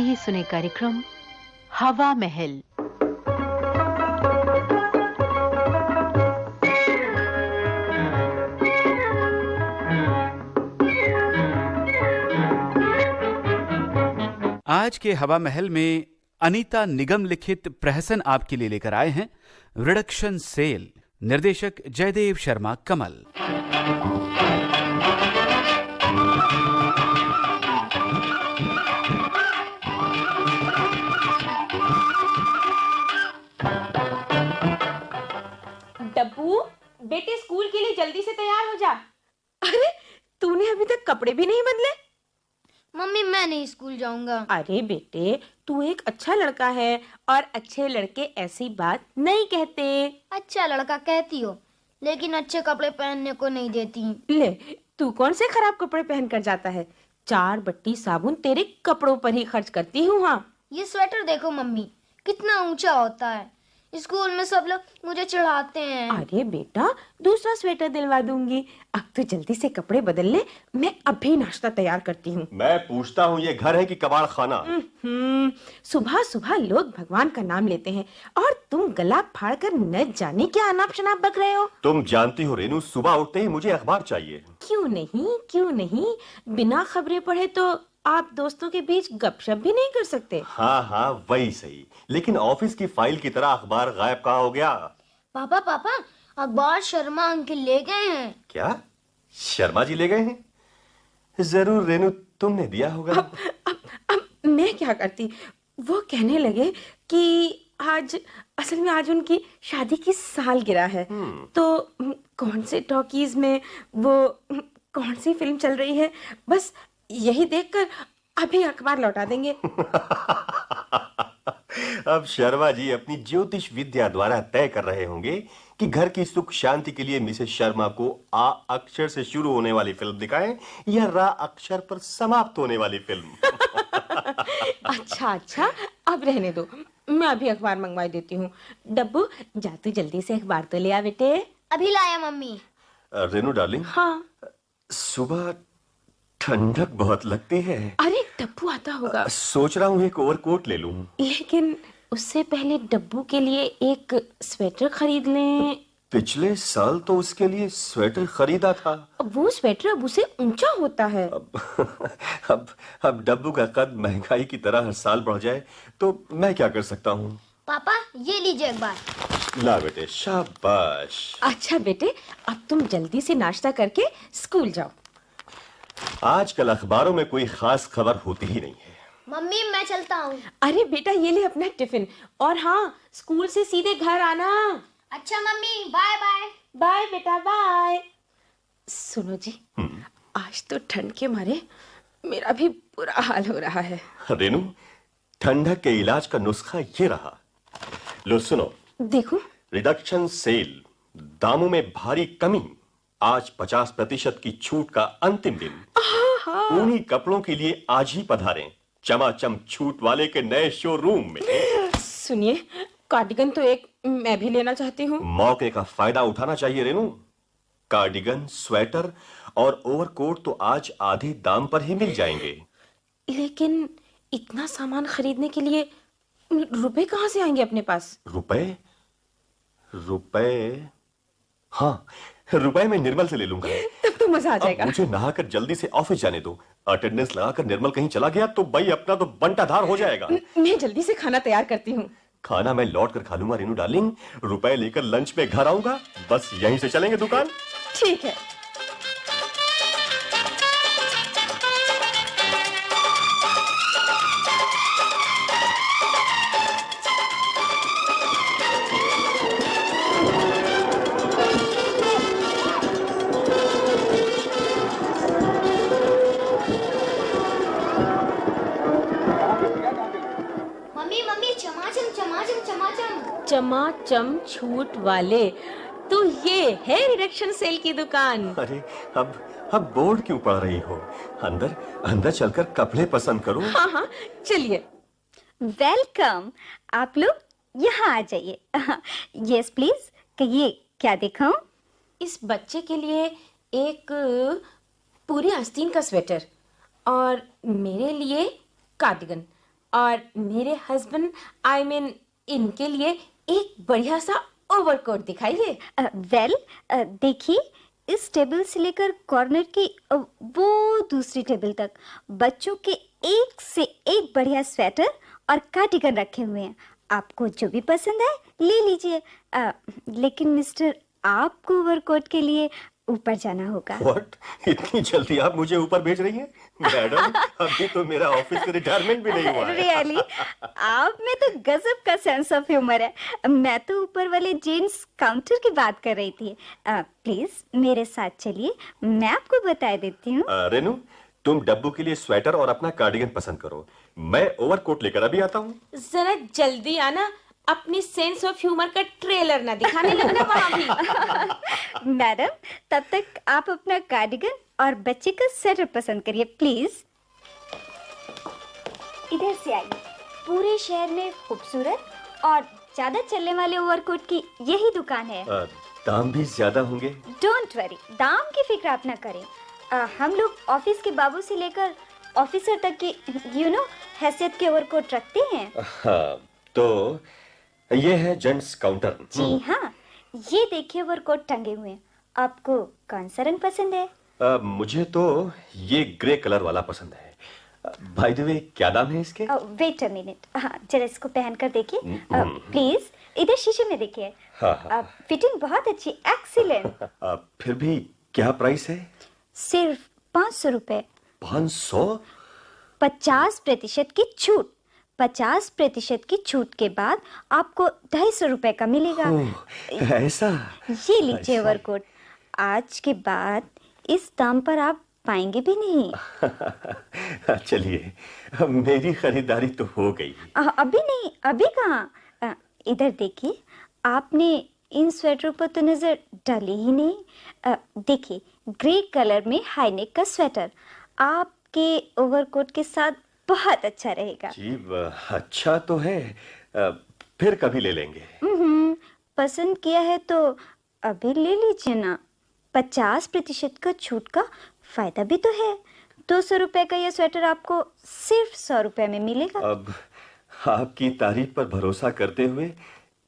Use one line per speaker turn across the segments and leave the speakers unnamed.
आइए सुने कार्यक्रम हवा महल।
आज के हवा महल में अनीता निगम लिखित प्रहसन आपके लिए लेकर आए हैं। Reduction sale. निर्देशक जयदेव शर्मा, कमल।
बेटे स्कूल के लिए जल्दी से तैयार हो जा।
अरे तूने अभी तक कपड़े भी नहीं बदले?
मम्मी मैं नहीं स्कूल जाऊँगा।
अरे बेटे तू एक अच्छा लड़का है और अच्छे लड़के ऐसी बात नहीं कहते।
अच्छा लड़का कहती हो लेकिन अच्छे कपड़े पहनने को नहीं देती।
ले तू कौन से खराब कपड़े पहन कर जाता है? चार बट्टी साबुन तेरे कपड़ों पर ही खर्च करती हूँ हाँ।
ये स्वेटर देखो मम्मी कितना ऊँचा होता है। स्कूल में सब लोग मुझे चढ़ाते हैं।
अरे बेटा दूसरा स्वेटर दिलवा दूँगी। अब तो जल्दी से कपड़े बदल ले मैं अभी नाश्ता तैयार करती हूँ।
मैं पूछता हूँ ये घर है कि कबाड़ खाना?
हम्म, सुबह सुबह लोग भगवान का नाम लेते हैं और तुम गला फाड़ कर न जाने क्या अनाप शनाप बक रहे हो?
तुम जानती हो रेनू सुबह उठते ही मुझे अखबार चाहिए।
क्यों नहीं क्यों नहीं? बिना खबरें पढ़े तो आप दोस्तों के बीच गपशप भी नहीं कर सकते।
हाँ हाँ वही सही। लेकिन ऑफ़िस की फ़ाइल की तरह अखबार गायब कहाँ हो गया?
पापा पापा अखबार शर्मा अंकल ले गए हैं।
क्या? शर्मा जी ले गए हैं? ज़रूर रेनू तुमने दिया होगा।
अब अब अब मैं क्या करती? वो कहने लगे कि आज असल में आज उनकी शादी की सालगिरह है। तो हम्म, कौन से टॉकीज में वो हम्म, कौन सी फ़िल्म चल रही है? बस यही देखकर अभी अखबार लौटा देंगे।
अब शर्मा जी अपनी ज्योतिष विद्या द्वारा तय कर रहे होंगे कि घर की सुख शांति के लिए मिसेस शर्मा को आ अक्षर से शुरू होने वाली फ़िल्म दिखाएँ या रा अक्षर पर समाप्त होने वाली फ़िल्म।
अच्छा अच्छा अब रहने दो। मैं अभी अखबार मंगवा देती हूँ। डब्बू जा तू जल्दी से अखबार तो ले आ बेटे।
अभी लाया मम्मी।
रेनू डार्लिंग?
हाँ।
सुबह ठंडक बहुत लगती है।
अरे डब्बू आता होगा।
सोच रहा हूँ एक ओवरकोट ले लूँ।
लेकिन उससे पहले डब्बू के लिए एक स्वेटर खरीद लें।
पिछले साल तो उसके लिए स्वेटर खरीदा था।
अब वो स्वेटर अब उसे ऊँचा होता है।
अब अब अब डब्बू का कद महँगाई की तरह हर साल बढ़ जाए तो मैं क्या कर सकता हूँ?
पापा ये लीजिए अखबार
ला बेटे शाबाश।
अच्छा बेटे अब तुम जल्दी से नाश्ता करके स्कूल जाओ।
आजकल अखबारों में कोई खास खबर होती ही नहीं है।
मम्मी मैं चलता हूँ।
अरे बेटा ये ले अपना टिफ़िन। और हाँ स्कूल से सीधे घर आना।
अच्छा मम्मी बाय बाय।
बाय बेटा बाय। सुनो जी आज तो ठंड के मारे मेरा भी बुरा हाल हो रहा है।
रेनू ठंडक के इलाज का नुस्खा ये रहा। लो सुनो।
देखो।
रिडक्शन सेल दामों में भारी कमी। आज 50 प्रतिशत की छूट का अंतिम दिन। ऊनी कपड़ों के लिए आज ही पधारें चमाचम छूट वाले के नए शोरूम में।
सुनिए कार्डिगन तो एक मैं भी लेना चाहती हूँ।
मौके का फ़ायदा उठाना चाहिए रेनू कार्डिगन स्वेटर और ओवरकोट तो आज आधे दाम पर ही मिल जाएँगे।
लेकिन इतना सामान खरीदने के लिए रुपए कहाँ से आएँगे अपने पास?
रुपए? रुपए? हाँ रुपए मैं निर्मल से ले लूँगा।
तब तो मज़ा आ जाएगा।
मुझे नहाकर जल्दी से ऑफ़िस जाने दो। अटेंडेंस लगाकर निर्मल कहीं चला गया तो भाई अपना तो बंटाधार हो जाएगा।
मैं जल्दी से खाना तैयार करती हूँ।
खाना मैं लौट कर खा लूँगा रेनू डार्लिंग। रुपए लेकर लंच में घर आऊँगा। बस यहीं से चलेंगे दुकान।
ठीक है।
चमाचम
छूट वाले। तो ये है रिडक्शन सेल की दुकान।
अरे अब अब बोर्ड क्यों पढ़ रही हो? अंदर अंदर चलकर कपड़े पसंद करो।
हाँ हाँ चलिए।
वेलकम आप लोग यहाँ आ जाइए। यस प्लीज़ कहिए क्या दिखाऊँ
इस बच्चे के लिए एक पूरी आस्तीन का स्वेटर और मेरे लिए कार्डिगन और मेरे हस्बैंड आई मीन इनके लिए एक बढ़िया सा ओवरकोट दिखाइए
वेल देखिए, इस टेबल से लेकर कॉर्नर की वो दूसरी टेबल तक बच्चों के एक से एक बढ़िया स्वेटर और कार्डिगन रखे हुए हैं। आपको जो भी पसंद है ले लीजिए। लेकिन मिस्टर आपको ओवरकोट के लिए ऊपर जाना होगा।
व्हाट इतनी जल्दी आप मुझे ऊपर भेज रही हैं? मैडम अभी तो मेरा ऑफ़िस से रिटायरमेंट भी नहीं हुआ है।
रियली आप में तो गजब का सेंस ऑफ़ ह्यूमर है। मैं तो ऊपर वाले जेंट्स काउंटर की बात कर रही थी। प्लीज़ मेरे साथ चलिए। मैं आपको बता देती हूँ।
रेनू तुम डब्बू के लिए स्वेटर और अपना कार्डिगन पसंद करो। मैं ओवरकोट लेकर अभी आता हूँ।
जरा जल्दी आना। अपनी सेंस ऑफ़ ह्यूमर का ट्रेलर ना दिखाने लगना वहाँ भी।
मैडम तब तक आप अपना कार्डिगन और बच्चे का स्वेटर पसंद करिए प्लीज़ इधर से आइए। पूरे शहर में खूबसूरत और ज़्यादा चलने वाले ओवरकोट की यही दुकान है।
अ, दाम भी ज़्यादा होंगे?
डोंट वरी दाम की फ़िक्र आप ना करें। अ, हम लोग ऑफ़िस के बाबू से लेकर ऑफिसर तक की यू नो हैसियत के ओवरकोट रखते हैं।
हाँ तो ये है जेंट्स काउंटर।
जी हाँ ये देखिए ओवरकोट टंगे हुए हैं। आपको कौन सा रंग पसंद है?
अ, मुझे तो ये ग्रे कलर वाला पसंद है। भाई द वे क्या दाम है इसके?
वेट अ मिनट हाँ जरा इसको पहन कर देखिए। प्लीज़ इधर शीशे में देखिए।
हाँ, हाँ।
फिटिंग बहुत अच्छी एक्सीलेंट
फिर भी क्या प्राइस है?
सिर्फ़ पाँच सौ रुपये
पाँच सौ?
पचास प्रतिशत की छूट। पचास प्रतिशत की छूट के बाद आपको ढाई सौ रुपये का मिलेगा।
ऐसा?
ये लीजिए ओवरकोट आज के बाद इस दाम पर आप पाएँगे भी नहीं।
चलिए मेरी खरीदारी तो हो गई।
अभी नहीं अभी कहाँ? इधर देखिए आपने इन स्वेटरों पर तो नज़र डाली ही नहीं। देखिए ग्रे कलर में हाईनेक का स्वेटर। आपके ओवरकोट के साथ बहुत अच्छा रहेगा।
जी अच्छा तो है। फिर कभी ले लेंगे।
हम्म, पसंद किया है तो अभी ले लीजिए ना। पचास प्रतिशत का छूट का फ़ायदा भी तो है। दो सौ रुपये का यह स्वेटर आपको सिर्फ़ सौ रुपये में मिलेगा।
अब आपकी तारीफ़ पर भरोसा करते हुए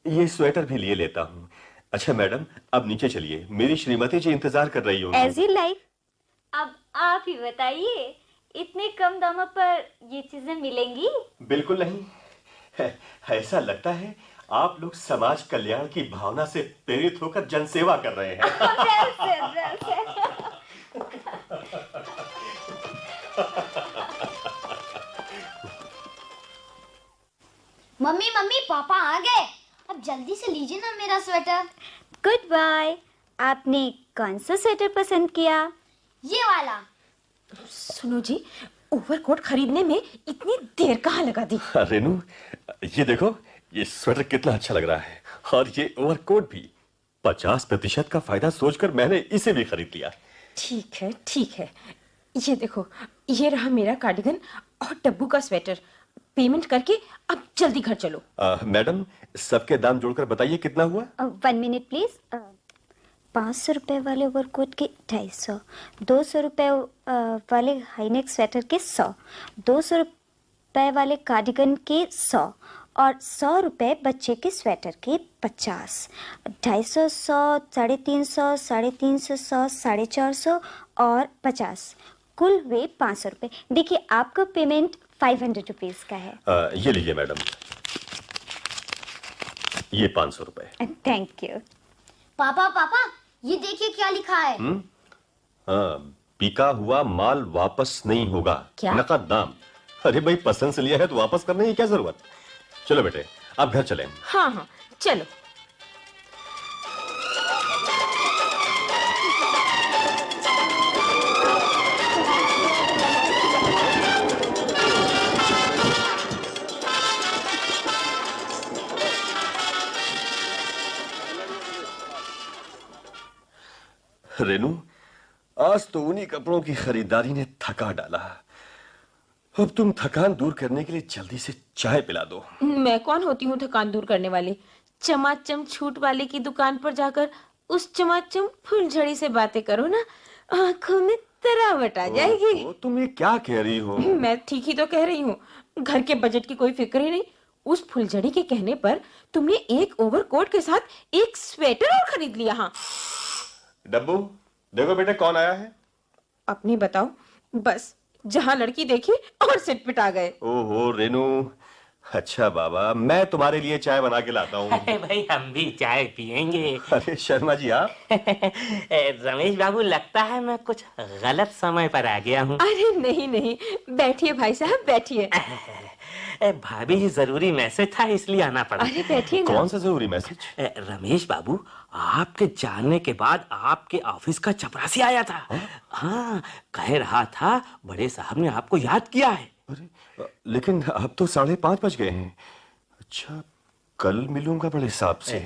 ये स्वेटर भी लिए लेता हूँ। अच्छा मैडम अब नीचे चलिए। मेरी श्रीमती जी इंतज़ार कर रही होंगी।
एज लाइक अब आप ही बताइए इतने कम दामों पर ये चीज़ें मिलेंगी?
बिल्कुल नहीं। ऐसा लगता है आप लोग समाज कल्याण की भावना से प्रेरित होकर जनसेवा कर रहे हैं।
मम्मी मम्मी पापा आ गए। अब जल्दी से लीजिए ना मेरा स्वेटर।
गुड बाय आपने कौन सा स्वेटर पसंद किया?
ये वाला।
सुनो जी ओवरकोट खरीदने में इतनी देर कहाँ लगा दी?
रेनू ये देखो ये स्वेटर कितना अच्छा लग रहा है। और ये ओवरकोट भी। पचास प्रतिशत का फ़ायदा सोचकर मैंने इसे भी खरीद लिया।
ठीक है ठीक है। ये देखो ये रहा मेरा कार्डिगन और डब्बू का स्वेटर। पेमेंट करके अब जल्दी घर चलो।
मैडम सबके दाम जोड़कर बताइए कितना हुआ?
One minute please. पाँच सौ रुपये वाले ओवरकोट के ढाई सौ दो सौ रुपये वाले हाईनेक स्वेटर के सौ दो सौ रुपये वाले कार्डिगन के सौ और सौ रुपये बच्चे के स्वेटर के पचास। ढाई सौ सौ साढ़े तीन सौ साढ़े तीन सौ सौ साढ़े चार सौ और पचास। कुल हुए पाँच सौ रुपये देखिए आपका पेमेंट फाइव हंड्रेड रुपीज़ का है।
अ, ये लीजिए मैडम। ये पाँच सौ रुपये
थैंक यू।
पापा पापा ये देखिए क्या लिखा है।
हाँ बिका हुआ माल वापस नहीं होगा।
क्या?
नकद दाम। अरे भाई पसंद से लिया है तो वापस करने की क्या ज़रूरत? चलो बेटे आप घर चले।
हाँ हाँ चलो।
रेनू आज तो उन्हीं कपड़ों की खरीदारी ने थका डाला। अब तुम थकान दूर करने के लिए जल्दी से चाय पिला दो।
मैं कौन होती हूँ थकान दूर करने वाली? चमाचम छूट वाले की दुकान पर जाकर उस चमाचम फुलझड़ी से बातें करो ना। आँखों में तरावट आ जाएगी।
ओ, तुम ये क्या कह रही हो?
मैं ठीक ही तो कह रही हूँ। घर के बजट की कोई फ़िक्र ही नहीं। उस फुलझड़ी के कहने पर तुमने एक ओवरकोट के साथ एक स्वेटर और खरीद लिया हाँ।
डब्बू देखो बेटे कौन आया है?
अपनी बताओ। बस जहाँ लड़की देखी और सिट पिटा गए।
ओहो रेनू। अच्छा बाबा मैं तुम्हारे लिए चाय बना के लाता हूँ।
अरे भाई हम भी चाय पियेंगे।
अरे शर्मा जी आप?
रमेश बाबू लगता है मैं कुछ गलत समय पर आ गया हूँ।
अरे नहीं नहीं बैठिए भाई साहब बैठिए।
ए, भाभी जी ज़रूरी मैसेज था इसलिए आना पड़ा।
अरे बैठिए ना।
कौन सा ज़रूरी मैसेज
रमेश बाबू आपके जानने के बाद आपके ऑफ़िस का चपरासी आया था। हाँ? कह रहा था बड़े साहब ने आपको याद किया है।
अरे लेकिन अब तो साढ़े पाँच बज गए हैं। अच्छा कल मिलूँगा बड़े साहब से।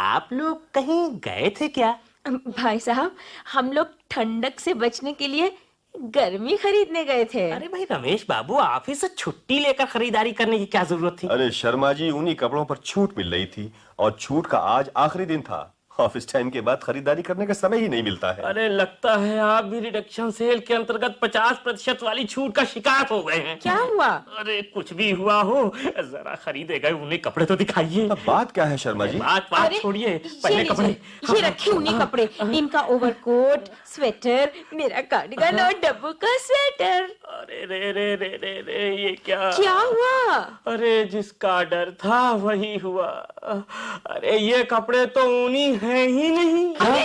आप लोग कहीं गए थे क्या?
भाई साहब हम लोग ठंडक से बचने के लिए गर्मी खरीदने गए थे।
अरे भाई रमेश बाबू ऑफ़िस से छुट्टी लेकर खरीदारी करने की क्या ज़रूरत थी?
अरे शर्मा जी उन्हीं कपड़ों पर छूट मिल रही थी और छूट का आज आखिरी दिन था। ऑफ़िस टाइम के बाद खरीदारी करने का समय ही नहीं मिलता है।
अरे लगता है आप भी रिडक्शन सेल के अंतर्गत 50 प्रतिशत वाली छूट का शिकार हो गए हैं।
क्या हुआ?
अरे कुछ भी हुआ हो जरा खरीदे गए उन्हें कपड़े तो दिखाइए।
अब बात क्या है शर्मा जी?
बात बात छोड़िए पहले कपड़े।
ये रखे उन्हीं कपड़े। इनका ओवरकोट स्वेटर मेरा कार्डिगन और डब्बू का स्वेटर
अरे रे रे रे रे रे ये क्या?
क्या हुआ?
अरे जिसका डर था वही हुआ। अरे ये कपड़े तो ऊनी है। ही नहीं।
क्या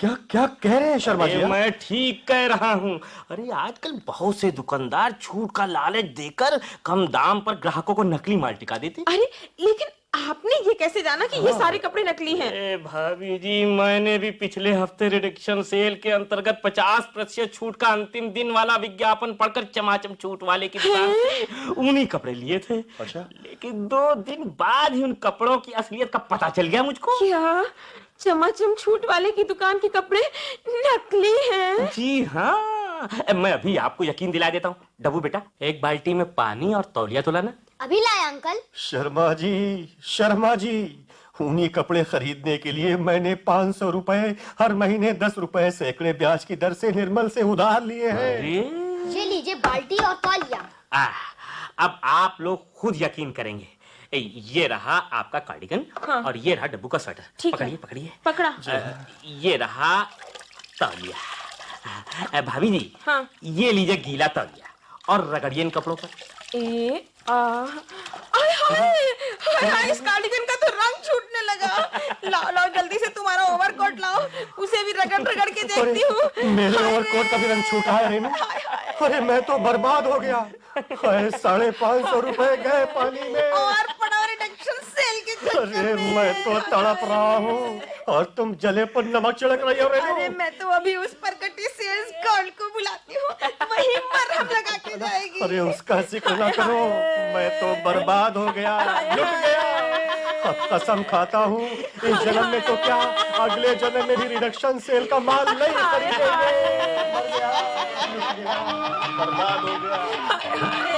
क्या क्या कह रहे हैं शर्मा जी
मैं ठीक कह रहा हूँ। अरे आजकल बहुत से दुकानदार छूट का लालच देकर कम दाम पर ग्राहकों को नकली माल टिका देते
अरे लेकिन आपने ये कैसे जाना कि ये सारे कपड़े नकली हैं?
भाभी जी मैंने भी पिछले हफ़्ते रिडक्शन सेल के अंतर्गत 50 प्रतिशत छूट का अंतिम दिन वाला विज्ञापन पढ़कर चमाचम छूट वाले की दुकान से उन्हीं कपड़े लिए थे।
अच्छा।
लेकिन दो दिन बाद ही उन कपड़ों की असलियत का पता चल गया मुझको।
क्या? चमाचम छूट वाले की दुकान के कपड़े नकली हैं।
जी हाँ। मैं अभी आपको यकीन दिला देता हूँ। डबू बेटा एक बाल्टी में पानी और तौलिया तो लाना
अभी लाए अंकल।
शर्मा जी शर्मा जी ऊनी कपड़े खरीदने के लिए मैंने पाँच सौ रुपए हर महीने दस रूपए सैकड़े ब्याज की दर से निर्मल से उधार लिए हैं।
ये लीजिए बाल्टी और तौलिया।
अब आप लोग खुद यकीन करेंगे। ए, ये रहा आपका कार्डिगन
हाँ।
और ये रहा डब्बू का स्वेटर पकड़िए पकड़िए।
पकड़ा।
ये रहा तौलिया। भाभी जी
हाँ।
ये लीजिए गीला तौलिया और रगड़िए इन कपड़ों पर
ए आ आय हाय हाय हाय इस कार्डिगन का तो रंग छूटने लगा। लाओ लाओ जल्दी से तुम्हारा ओवरकोट लाओ। उसे भी रगड़ रगड़ के देखती हूँ।
मेरे ओवरकोट का भी रंग छूटा है रेनू अरे मैं तो बर्बाद हो गया। साढ़े पाँच सौ रुपए गए पानी में।
और पड़ा रिडक्शन सेल के चक्कर
अरे
मैं
तो तड़प रहा हूँ और तुम जले पर नमक छिड़क रही हो
अरे मैं तो अभी उस पर कटी सेल्स गर्ल को बुलाती हूँ। वही मरहम लगा के जाएगी।
अरे उसका ज़िक्र ना करो मैं तो बर्बाद हो गया लुट गया। अब कसम खाता हूँ इस जन्म में तो क्या अगले जन्म में भी रिडक्शन सेल का माल नहीं खरीदेंगे। बर्बाद हो गया।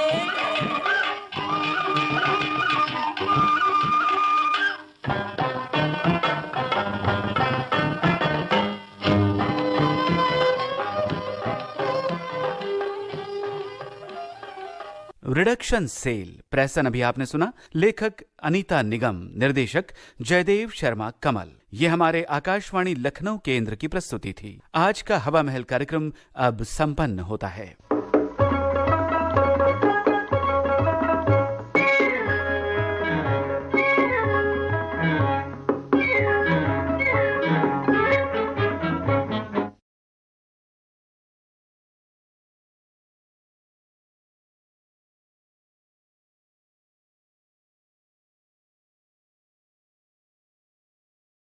रिडक्शन सेल प्रेसन अभी आपने सुना। लेखक अनीता निगम, निर्देशक जयदेव शर्मा कमल। ये हमारे आकाशवाणी लखनऊ केंद्र की प्रस्तुति थी। आज का हवा महल कार्यक्रम अब संपन्न होता है।